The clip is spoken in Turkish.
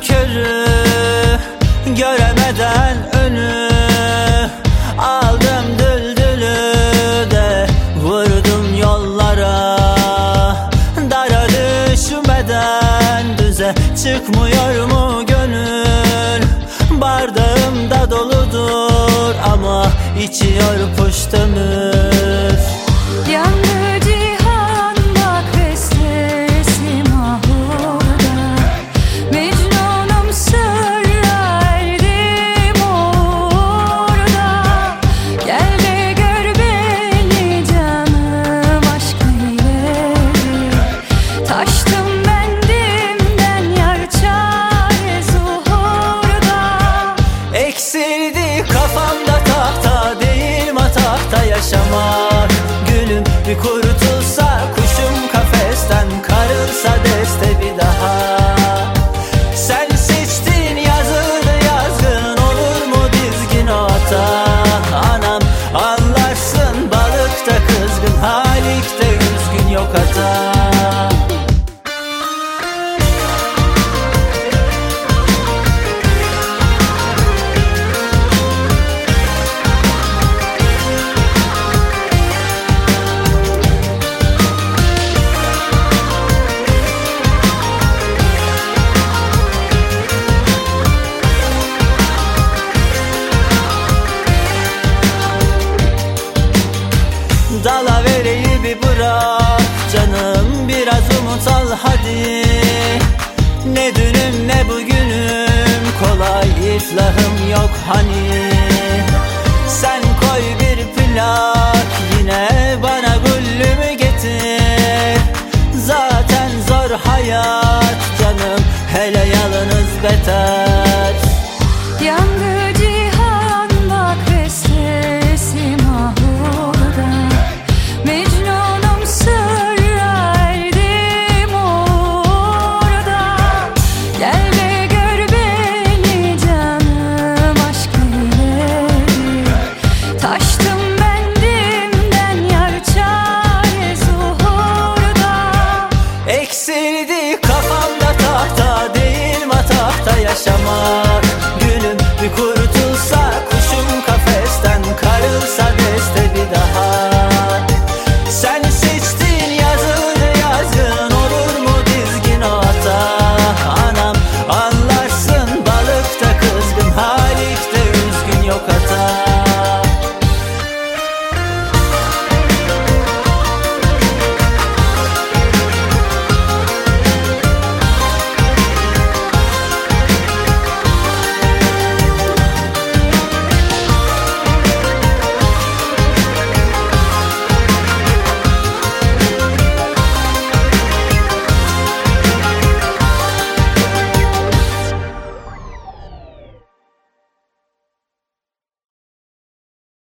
körü Göremeden önü. Aldım düldülü de Vurdum yollara. Dara düşmeden düze Çıkmıyor mu gönül? Bardağımda doludur ama içiyor puş dönür. Yan yaşamak. Gülüm bir kuru biraz umut al hadi. Ne dünüm ne bugünüm kolay iflahım yok hani. Sen koy bir plak yine bana güllümü getir. Zaten zor hayat canım hele yalınız beter.